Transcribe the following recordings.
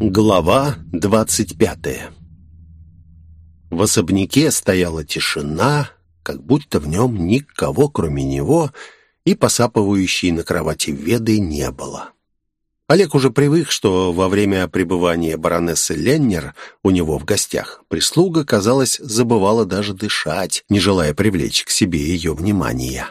Глава двадцать пятая В особняке стояла тишина, как будто в нем никого, кроме него, и посапывающей на кровати Веды не было. Олег уже привык, что во время пребывания баронессы Леннер у него в гостях прислуга, казалось, забывала даже дышать, не желая привлечь к себе ее внимание.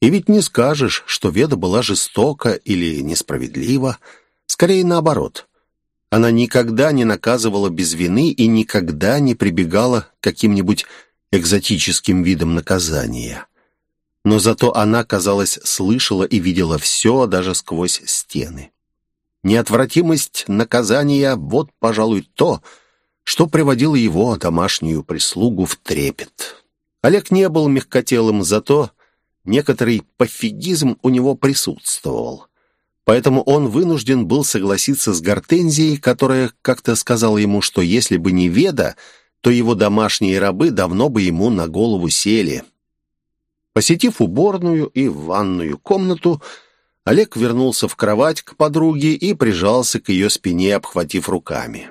И ведь не скажешь, что Веда была жестока или несправедлива, скорее наоборот. Она никогда не наказывала без вины и никогда не прибегала к каким-нибудь экзотическим видам наказания. Но зато она, казалось, слышала и видела все даже сквозь стены. Неотвратимость наказания — вот, пожалуй, то, что приводило его, домашнюю прислугу, в трепет. Олег не был мягкотелым, зато некоторый пофигизм у него присутствовал. Поэтому он вынужден был согласиться с Гортензией, которая как-то сказала ему, что если бы не Веда, то его домашние рабы давно бы ему на голову сели. Посетив уборную и ванную комнату, Олег вернулся в кровать к подруге и прижался к ее спине, обхватив руками.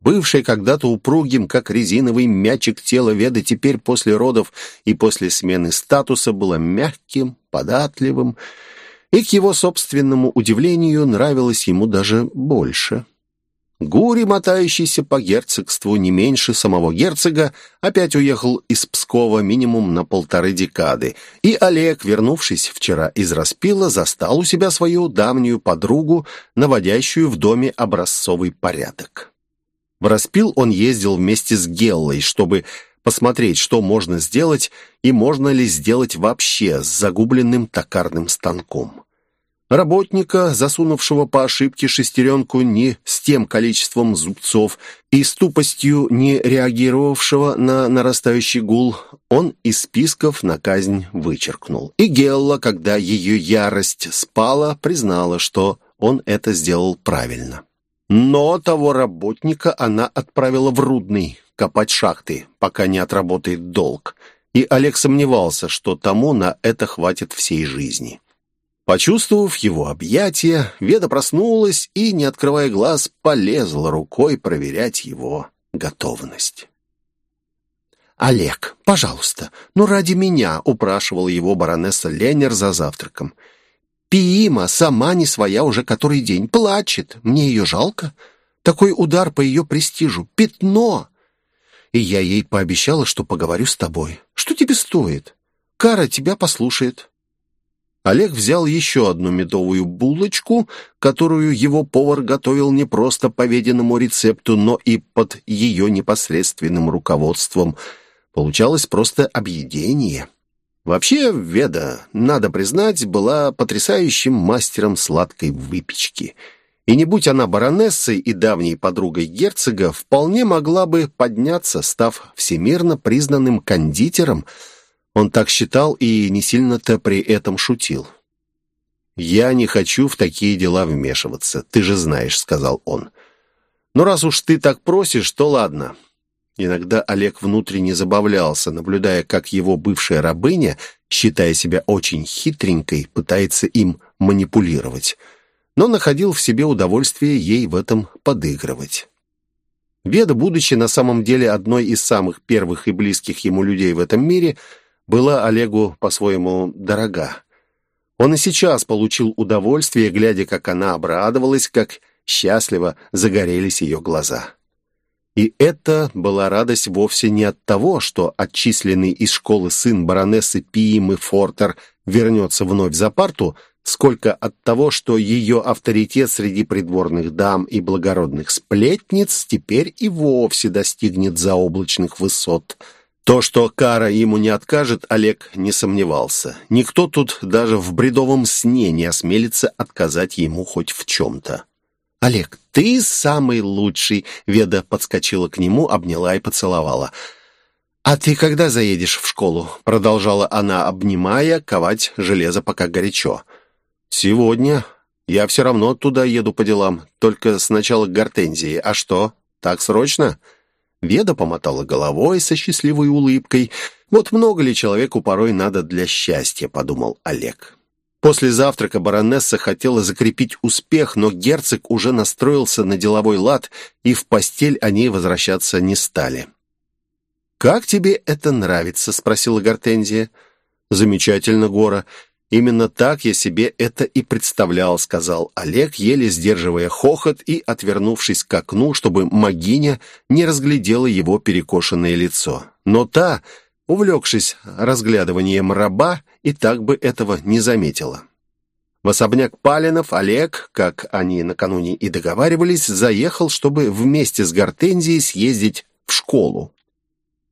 Бывший когда-то упругим, как резиновый мячик тела Веды, теперь после родов и после смены статуса было мягким, податливым, и, к его собственному удивлению, нравилось ему даже больше. Гури, мотающийся по герцогству не меньше самого герцога, опять уехал из Пскова минимум на полторы декады, и Олег, вернувшись вчера из Распила, застал у себя свою давнюю подругу, наводящую в доме образцовый порядок. В Распил он ездил вместе с Геллой, чтобы посмотреть, что можно сделать и можно ли сделать вообще с загубленным токарным станком. Работника, засунувшего по ошибке шестеренку не с тем количеством зубцов и с тупостью не реагировавшего на нарастающий гул, он из списков на казнь вычеркнул. И Гелла, когда ее ярость спала, признала, что он это сделал правильно. Но того работника она отправила в Рудный копать шахты, пока не отработает долг. И Олег сомневался, что тому на это хватит всей жизни. Почувствовав его объятия, Веда проснулась и, не открывая глаз, полезла рукой проверять его готовность. «Олег, пожалуйста, ну ради меня», — упрашивала его баронесса Ленер за завтраком. «Пиима сама не своя уже который день, плачет, мне ее жалко. Такой удар по ее престижу, пятно!» И я ей пообещала, что поговорю с тобой. Что тебе стоит? Кара тебя послушает. Олег взял еще одну медовую булочку, которую его повар готовил не просто по веденному рецепту, но и под ее непосредственным руководством. Получалось просто объедение. Вообще, Веда, надо признать, была потрясающим мастером сладкой выпечки. И не будь она баронессой и давней подругой герцога, вполне могла бы подняться, став всемирно признанным кондитером – он так считал и не сильно-то при этом шутил. «Я не хочу в такие дела вмешиваться, ты же знаешь», — сказал он. «Но раз уж ты так просишь, то ладно». Иногда Олег внутренне забавлялся, наблюдая, как его бывшая рабыня, считая себя очень хитренькой, пытается им манипулировать, но находил в себе удовольствие ей в этом подыгрывать. Веда, будучи на самом деле одной из самых первых и близких ему людей в этом мире, — была Олегу по-своему дорога. Он и сейчас получил удовольствие, глядя, как она обрадовалась, как счастливо загорелись ее глаза. И это была радость вовсе не от того, что отчисленный из школы сын баронессы Пиимы Фортер вернется вновь за парту, сколько от того, что ее авторитет среди придворных дам и благородных сплетниц теперь и вовсе достигнет заоблачных высот – то, что Кара ему не откажет, Олег не сомневался. Никто тут даже в бредовом сне не осмелится отказать ему хоть в чем-то. «Олег, ты самый лучший!» Веда подскочила к нему, обняла и поцеловала. «А ты когда заедешь в школу?» Продолжала она, обнимая, ковать железо пока горячо. «Сегодня. Я все равно туда еду по делам. Только сначала к Гортензии. А что, так срочно?» Веда помотала головой со счастливой улыбкой. «Вот много ли человеку порой надо для счастья?» — подумал Олег. После завтрака баронесса хотела закрепить успех, но герцог уже настроился на деловой лад, и в постель они возвращаться не стали. «Как тебе это нравится?» — спросила Гортензия. «Замечательно, Гора. Именно так я себе это и представлял», — сказал Олег, еле сдерживая хохот и отвернувшись к окну, чтобы могиня не разглядела его перекошенное лицо. Но та, увлекшись разглядыванием раба, и так бы этого не заметила. В особняк Палинов Олег, как они накануне и договаривались, заехал, чтобы вместе с Гортензией съездить в школу.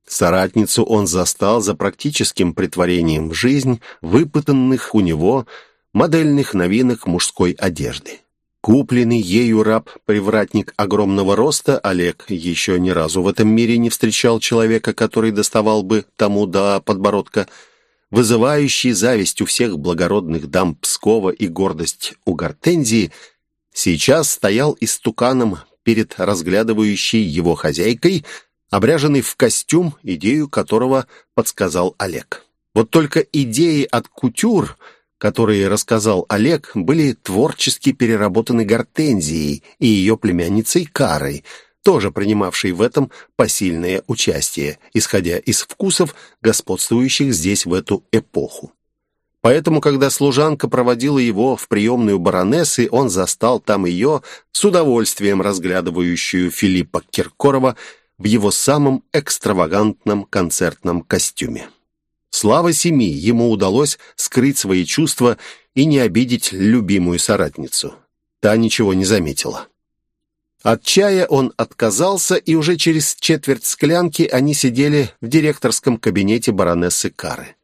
Соратницу он застал за практическим притворением в жизнь выпытанных у него модельных новинок мужской одежды. Купленный ею раб-привратник огромного роста, Олег еще ни разу в этом мире не встречал человека, который доставал бы тому до подбородка, вызывающий зависть у всех благородных дам Пскова и гордость у Гортензии, сейчас стоял истуканом перед разглядывающей его хозяйкой – обряженный в костюм, идею которого подсказал Олег. Вот только идеи от кутюр, которые рассказал Олег, были творчески переработаны Гортензией и ее племянницей Карой, тоже принимавшей в этом посильное участие, исходя из вкусов, господствующих здесь в эту эпоху. Поэтому, когда служанка проводила его в приемную баронессы, он застал там ее, с удовольствием разглядывающую Филиппа Киркорова, в его самом экстравагантном концертном костюме. Слава семи, ему удалось скрыть свои чувства и не обидеть любимую соратницу. Та ничего не заметила. От чая он отказался, и уже через четверть склянки они сидели в директорском кабинете баронессы Кары.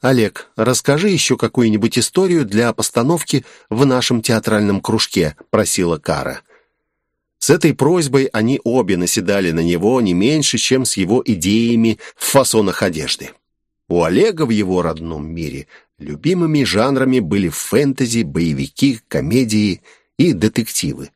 «Олег, расскажи еще какую-нибудь историю для постановки в нашем театральном кружке», — просила Кара. С этой просьбой они обе наседали на него не меньше, чем с его идеями в фасонах одежды. У Олега в его родном мире любимыми жанрами были фэнтези, боевики, комедии и детективы.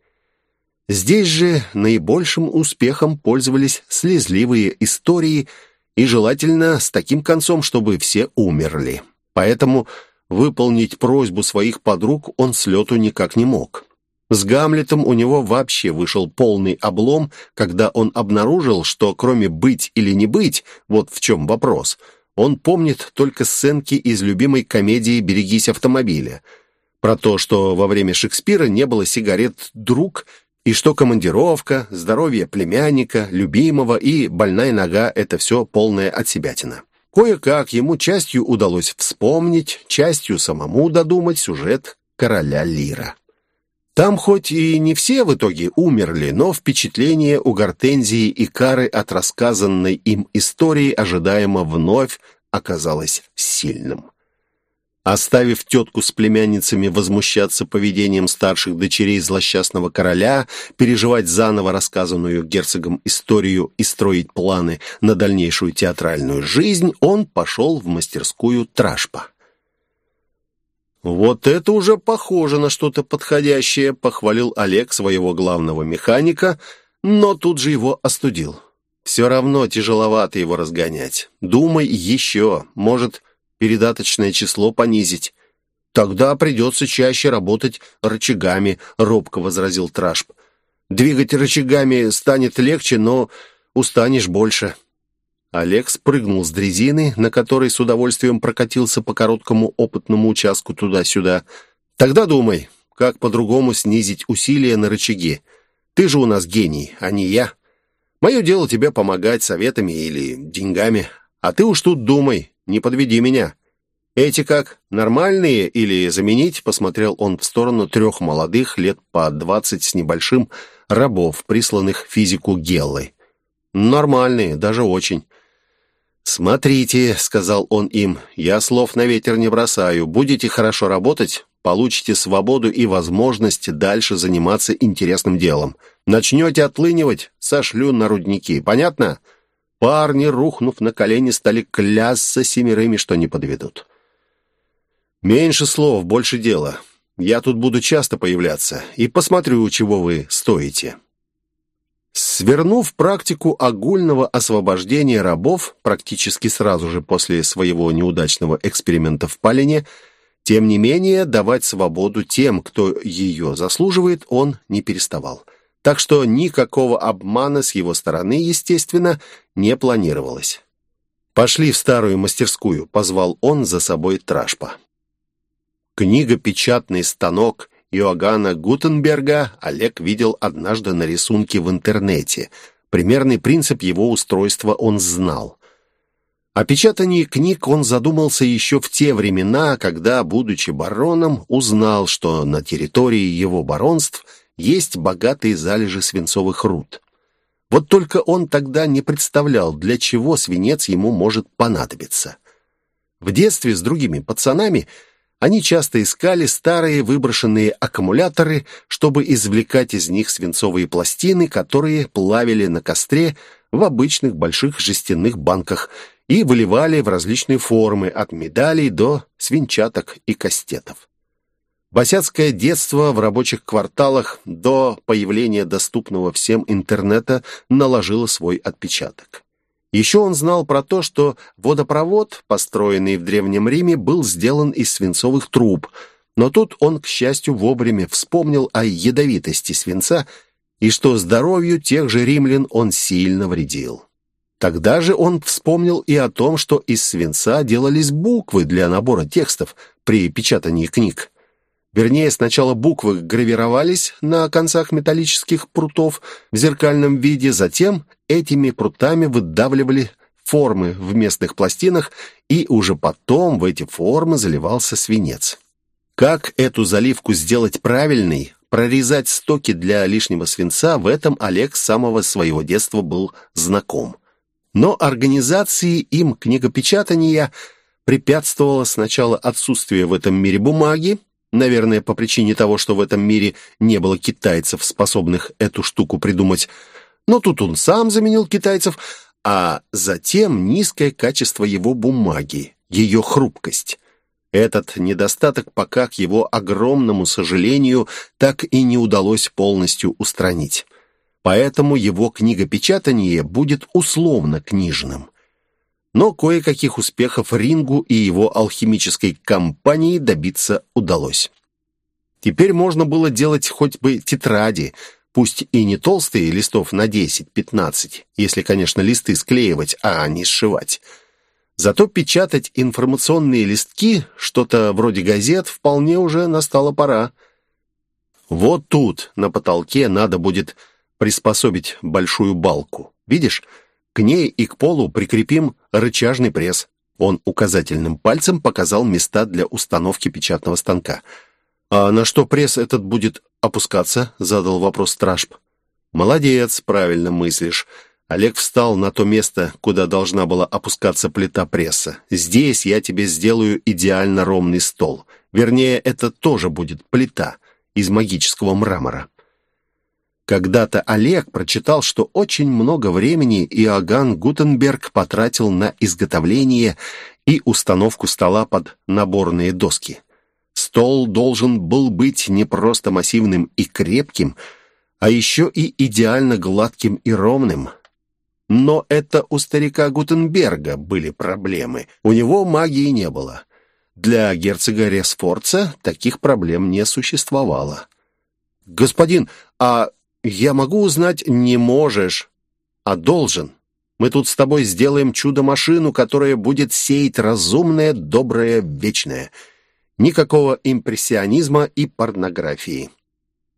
Здесь же наибольшим успехом пользовались слезливые истории и желательно с таким концом, чтобы все умерли. Поэтому выполнить просьбу своих подруг он с лету никак не мог. С Гамлетом у него вообще вышел полный облом, когда он обнаружил, что кроме «быть» или «не быть», вот в чем вопрос, он помнит только сценки из любимой комедии «Берегись автомобиля», про то, что во время Шекспира не было сигарет «друг», и что командировка, здоровье племянника, любимого и больная нога — это все полная отсебятина. Кое-как ему частью удалось вспомнить, частью самому додумать сюжет «Короля Лира». Там хоть и не все в итоге умерли, но впечатление у Гортензии и Кары от рассказанной им истории ожидаемо вновь оказалось сильным. Оставив тетку с племянницами возмущаться поведением старших дочерей злосчастного короля, переживать заново рассказанную герцогом историю и строить планы на дальнейшую театральную жизнь, он пошел в мастерскую Трашпа. «Вот это уже похоже на что-то подходящее», — похвалил Олег своего главного механика, но тут же его остудил. «Все равно тяжеловато его разгонять. Думай еще, может, передаточное число понизить». «Тогда придется чаще работать рычагами», — робко возразил Трашп. «Двигать рычагами станет легче, но устанешь больше». Олег спрыгнул с дрезины, на которой с удовольствием прокатился по короткому опытному участку туда-сюда. «Тогда думай, как по-другому снизить усилия на рычаги. Ты же у нас гений, а не я. Мое дело тебе помогать советами или деньгами. А ты уж тут думай, не подведи меня. Эти как, нормальные или заменить?» Посмотрел он в сторону трех молодых, лет по двадцать с небольшим, рабов, присланных физику Геллой. «Нормальные, даже очень». «Смотрите», — сказал он им, — «я слов на ветер не бросаю. Будете хорошо работать, получите свободу и возможность дальше заниматься интересным делом. Начнете отлынивать, сошлю на рудники. Понятно?» Парни, рухнув на колени, стали клясться семерыми, что не подведут. «Меньше слов, больше дела. Я тут буду часто появляться и посмотрю, чего вы стоите». Свернув практику огульного освобождения рабов практически сразу же после своего неудачного эксперимента в Палине, Тем не менее, давать свободу тем, кто ее заслуживает, он не переставал. Так что никакого обмана с его стороны, естественно, не планировалось. «Пошли в старую мастерскую», — позвал он за собой Трашпа. Книга-печатный станок Иоганна Гутенберга Олег видел однажды на рисунке в интернете. Примерный принцип его устройства он знал. О печатании книг он задумался еще в те времена, когда, будучи бароном, узнал, что на территории его баронств есть богатые залежи свинцовых руд. Вот только он тогда не представлял, для чего свинец ему может понадобиться. В детстве с другими пацанами они часто искали старые выброшенные аккумуляторы, чтобы извлекать из них свинцовые пластины, которые плавили на костре в обычных больших жестяных банках и выливали в различные формы, от медалей до свинчаток и кастетов. Босяцкое детство в рабочих кварталах до появления доступного всем интернета наложило свой отпечаток. Еще он знал про то, что водопровод, построенный в Древнем Риме, был сделан из свинцовых труб, но тут он, к счастью, вовремя вспомнил о ядовитости свинца и что здоровью тех же римлян он сильно вредил. Тогда же он вспомнил и о том, что из свинца делались буквы для набора текстов при печатании книг. Вернее, сначала буквы гравировались на концах металлических прутов в зеркальном виде, затем этими прутами выдавливали формы в местных пластинах, и уже потом в эти формы заливался свинец. Как эту заливку сделать правильной, прорезать стоки для лишнего свинца, в этом Олег с самого своего детства был знаком. Но организации им книгопечатания препятствовало сначала отсутствие в этом мире бумаги, Наверное, по причине того, что в этом мире не было китайцев, способных эту штуку придумать. Но тут он сам заменил китайцев, а затем низкое качество его бумаги, ее хрупкость. Этот недостаток пока, к его огромному сожалению, так и не удалось полностью устранить. Поэтому его книгопечатание будет условно книжным но кое-каких успехов Рингу и его алхимической компании добиться удалось. Теперь можно было делать хоть бы тетради, пусть и не толстые, листов на 10-15, если, конечно, листы склеивать, а не сшивать. Зато печатать информационные листки, что-то вроде газет, вполне уже настала пора. Вот тут, на потолке, надо будет приспособить большую балку. Видишь, к ней и к полу прикрепим рычажный пресс. Он указательным пальцем показал места для установки печатного станка. «А на что пресс этот будет опускаться?» — задал вопрос Стражб. «Молодец, правильно мыслишь». Олег встал на то место, куда должна была опускаться плита пресса. «Здесь я тебе сделаю идеально ровный стол. Вернее, это тоже будет плита из магического мрамора». Когда-то Олег прочитал, что очень много времени Иоганн Гутенберг потратил на изготовление и установку стола под наборные доски. Стол должен был быть не просто массивным и крепким, а еще и идеально гладким и ровным. Но это у старика Гутенберга были проблемы. У него магии не было. Для герцога Ресфорца таких проблем не существовало. «Господин, а «Я могу узнать, не можешь, а должен. Мы тут с тобой сделаем чудо-машину, которая будет сеять разумное, доброе, вечное. Никакого импрессионизма и порнографии».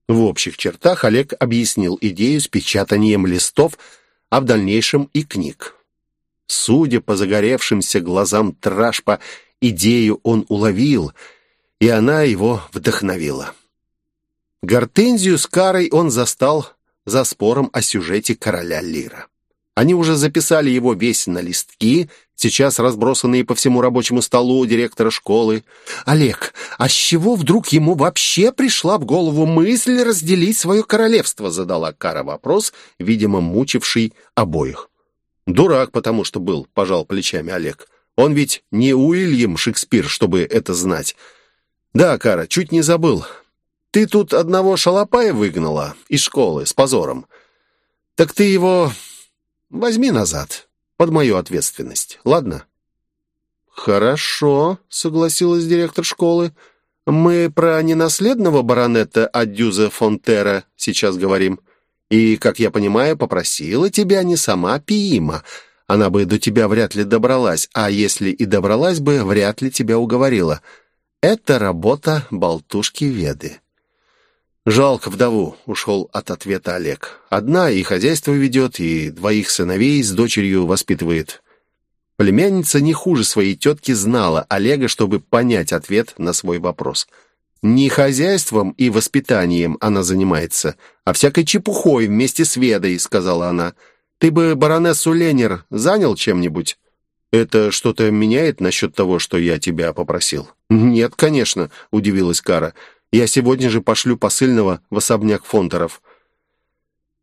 В общих чертах Олег объяснил идею с печатанием листов, а в дальнейшем и книг. Судя по загоревшимся глазам Трашпа, идею он уловил, и она его вдохновила. Гортензию с Карой он застал за спором о сюжете «Короля Лира». Они уже записали его весь на листки, сейчас разбросанные по всему рабочему столу директора школы. «Олег, а с чего вдруг ему вообще пришла в голову мысль разделить свое королевство?» задала Кара вопрос, видимо, мучивший обоих. «Дурак, потому что был», — пожал плечами Олег. «Он ведь не Уильям Шекспир, чтобы это знать». «Да, Кара, чуть не забыл. Ты тут одного шалопая выгнала из школы с позором. Так ты его возьми назад, под мою ответственность, ладно?» «Хорошо», — согласилась директор школы. «Мы про ненаследного баронета Адюза Фонтера сейчас говорим. И, как я понимаю, попросила тебя не сама Пиима. Она бы до тебя вряд ли добралась, а если и добралась бы, вряд ли тебя уговорила. Это работа болтушки Веды». «Жалко вдову», — ушел от ответа Олег. «Одна и хозяйство ведет, и двоих сыновей с дочерью воспитывает». Племянница не хуже своей тетки знала Олега, чтобы понять ответ на свой вопрос. Не хозяйством и воспитанием она занимается, а всякой чепухой вместе с Ведой, сказала она. Ты бы баронессу Ленер занял чем-нибудь? Это что-то меняет насчет того, что я тебя попросил? Нет, конечно, удивилась Кара. Я сегодня же пошлю посыльного в особняк Фонтеров».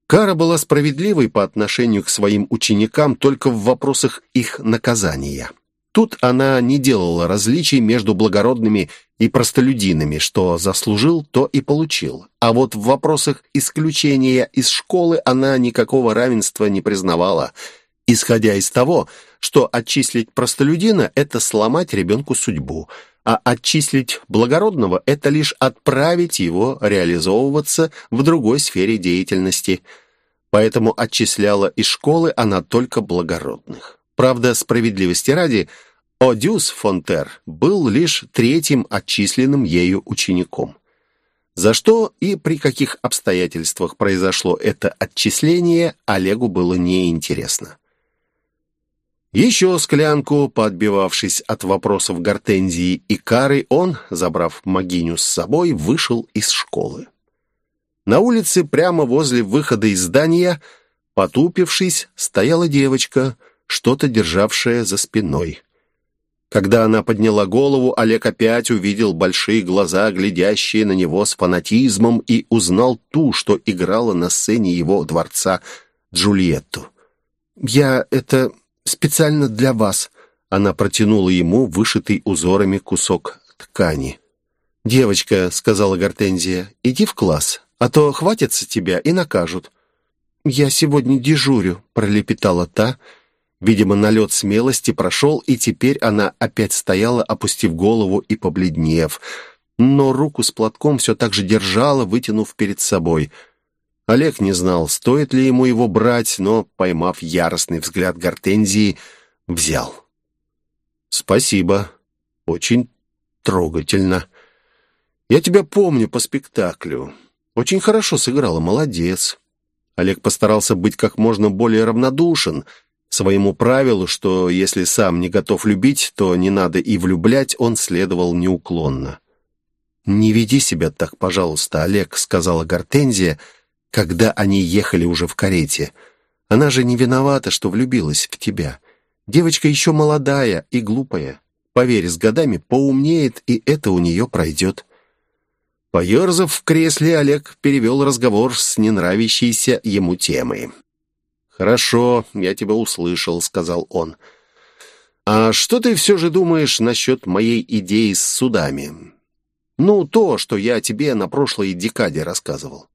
Кара была справедливой по отношению к своим ученикам только в вопросах их наказания. Тут она не делала различий между благородными и простолюдинами, что заслужил, то и получил. А вот в вопросах исключения из школы она никакого равенства не признавала, исходя из того, что отчислить простолюдина – это сломать ребенку судьбу – а отчислить благородного – это лишь отправить его реализовываться в другой сфере деятельности. Поэтому отчисляла из школы она только благородных. Правда, справедливости ради, Одюс Фонтер был лишь третьим отчисленным ею учеником. За что и при каких обстоятельствах произошло это отчисление, Олегу было неинтересно. Еще склянку, подбивавшись от вопросов Гортензии и Кары, он, забрав Магиню с собой, вышел из школы. На улице, прямо возле выхода из здания, потупившись, стояла девочка, что-то державшая за спиной. Когда она подняла голову, Олег опять увидел большие глаза, глядящие на него с фанатизмом, и узнал ту, что играла на сцене его дворца Джульетту. «Я это специально для вас». Она протянула ему вышитый узорами кусок ткани. «Девочка», — сказала Гортензия, — «иди в класс, а то хватится тебя и накажут». «Я сегодня дежурю», — пролепетала та. Видимо, налет смелости прошел, и теперь она опять стояла, опустив голову и побледнев. Но руку с платком все так же держала, вытянув перед собой — Олег не знал, стоит ли ему его брать, но, поймав яростный взгляд Гортензии, взял. «Спасибо. Очень трогательно. Я тебя помню по спектаклю. Очень хорошо сыграла, молодец». Олег постарался быть как можно более равнодушен своему правилу, что если сам не готов любить, то не надо и влюблять, он следовал неуклонно. «Не веди себя так, пожалуйста, Олег», — сказала Гортензия, — когда они ехали уже в карете. Она же не виновата, что влюбилась в тебя. Девочка еще молодая и глупая. Поверь, с годами поумнеет, и это у нее пройдет». Поерзав в кресле, Олег перевел разговор с ненравящейся ему темой. «Хорошо, я тебя услышал», — сказал он. «А что ты все же думаешь насчет моей идеи с судами? Ну, то, что я тебе на прошлой декаде рассказывал.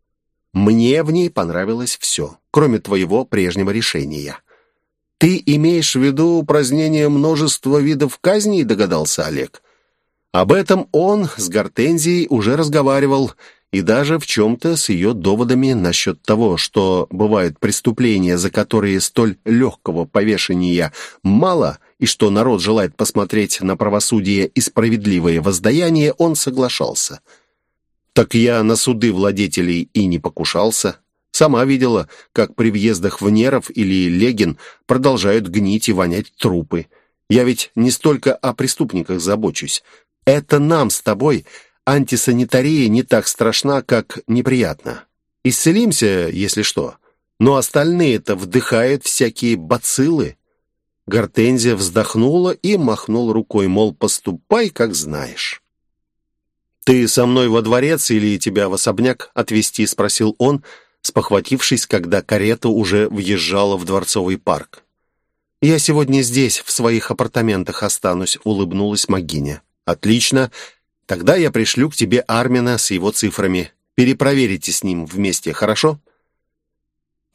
Мне в ней понравилось все, кроме твоего прежнего решения. Ты имеешь в виду упразднение множества видов казней, догадался Олег. Об этом он с Гортензией уже разговаривал, и даже в чем-то с ее доводами насчет того, что бывают преступления, за которые столь легкого повешения мало, и что народ желает посмотреть на правосудие и справедливое воздаяние, он соглашался – так я на суды владетелей и не покушался. Сама видела, как при въездах в Неров или Легин продолжают гнить и вонять трупы. Я ведь не столько о преступниках забочусь. Это нам с тобой антисанитария не так страшна, как неприятно. Исцелимся, если что. Но остальные-то вдыхают всякие бациллы. Гортензия вздохнула и махнул рукой, мол, поступай, как знаешь. «Ты со мной во дворец или тебя в особняк отвезти?» — спросил он, спохватившись, когда карета уже въезжала в дворцовый парк. «Я сегодня здесь, в своих апартаментах останусь», — улыбнулась Магиня. «Отлично. Тогда я пришлю к тебе Армина с его цифрами. Перепроверите с ним вместе, хорошо?»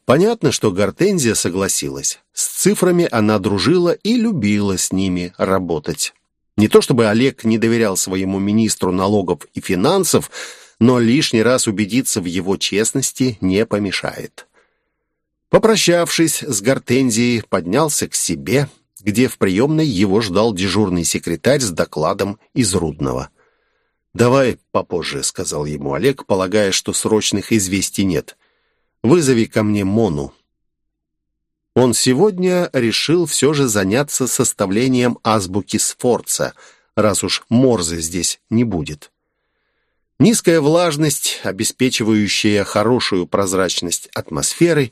Понятно, что Гортензия согласилась. С цифрами она дружила и любила с ними работать. Не то чтобы Олег не доверял своему министру налогов и финансов, но лишний раз убедиться в его честности не помешает. Попрощавшись с Гортензией, поднялся к себе, где в приемной его ждал дежурный секретарь с докладом из Рудного. «Давай попозже», — сказал ему Олег, полагая, что срочных известий нет. «Вызови ко мне Мону». Он сегодня решил все же заняться составлением азбуки Сфорца, раз уж Морзе здесь не будет. Низкая влажность, обеспечивающая хорошую прозрачность атмосферы,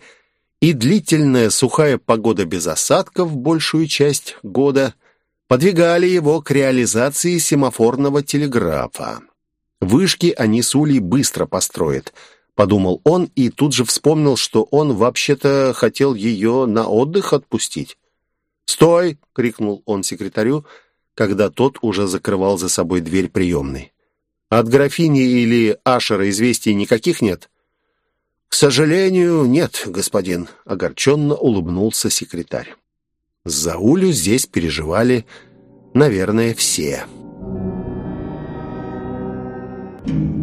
и длительная сухая погода без осадков большую часть года подвигали его к реализации семафорного телеграфа. Вышки они с Улей быстро построят, подумал он и тут же вспомнил, что он вообще-то хотел ее на отдых отпустить. «Стой!» — крикнул он секретарю, когда тот уже закрывал за собой дверь приемной. «От графини или Ашера известий никаких нет?» «К сожалению, нет, господин», — огорченно улыбнулся секретарь. За Улю здесь переживали, наверное, все. Thank you.